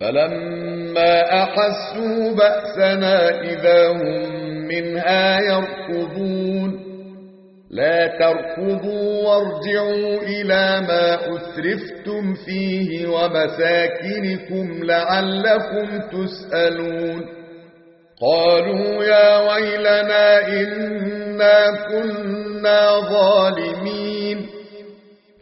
فلما أحسوا بأسنا إذا هم منها يركضون لا تركضوا وارجعوا إلى ما أسرفتم فيه ومساكنكم لعلكم تسألون قالوا يا ويلنا إنا كنا ظالمين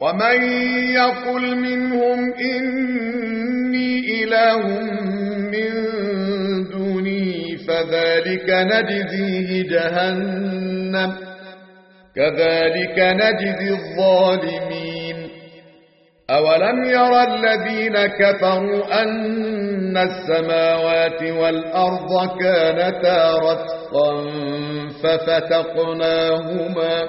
ومن يقل منهم إني إله من دوني فذلك نجزيه جهنم كذلك نجزي الظالمين أولم يرى الذين كفروا أن السماوات والأرض كانتا رتقا ففتقناهما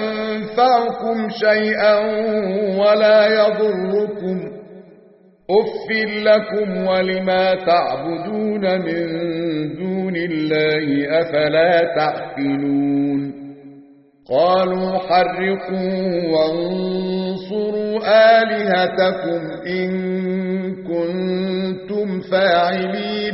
ينفعكم شيئا ولا يضركم أف لكم ولما تعبدون من دون الله أفلا تعقلون قالوا حرقوا وانصروا آلهتكم إن كنتم فاعلين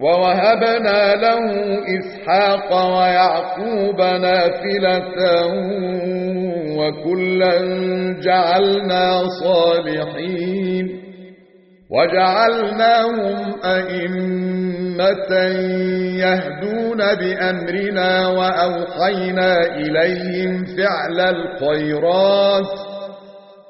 ووهبنا له إسحاق ويعقوب نافلة وكلا جعلنا صالحين وجعلناهم أئمة يهدون بأمرنا وأوحينا إليهم فعل الخيرات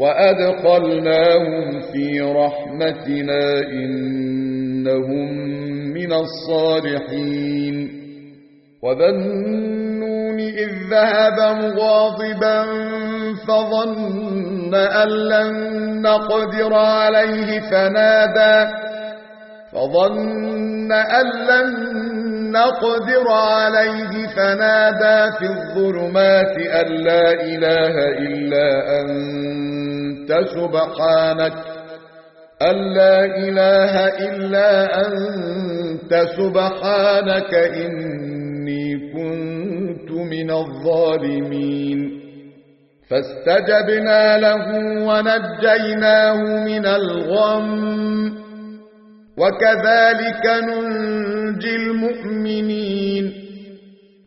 وأدخلناهم في رحمتنا إنهم من الصالحين. وذنون إذ ذهب مغاضبا فظن أن لن نقدر عليه فنادى فظن أن لن نقدر عليه فنادى في الظلمات أن لا إله إلا أنت. سبحانك. أن لا إله إلا أنت سبحانك إني كنت من الظالمين. فاستجبنا له ونجيناه من الغم. وكذلك ننجي المؤمنين.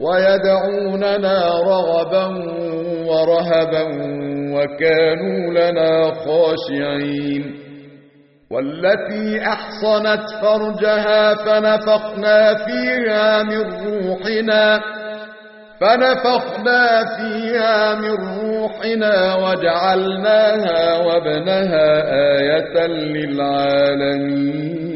ويدعوننا رغبا ورهبا وكانوا لنا خاشعين. والتي أحصنت فرجها فنفخنا فيها من روحنا فنفخنا فيها من روحنا وجعلناها وابنها آية للعالمين.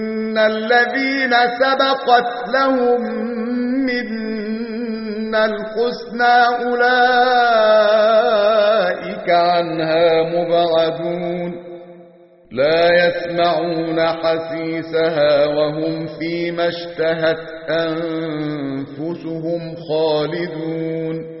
الذين سبقت لهم منا الحسنى أولئك عنها مبعدون لا يسمعون حسيسها وهم فيما اشتهت أنفسهم خالدون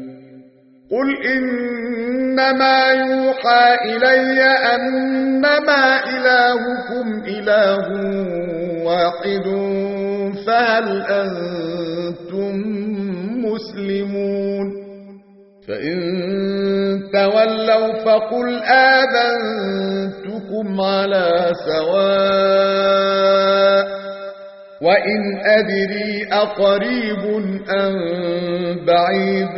قل إنما يوحى إلي أنما إلهكم إله واحد فهل أنتم مسلمون فإن تولوا فقل آذنتكم على سواء وإن أدري أقريب أم بعيد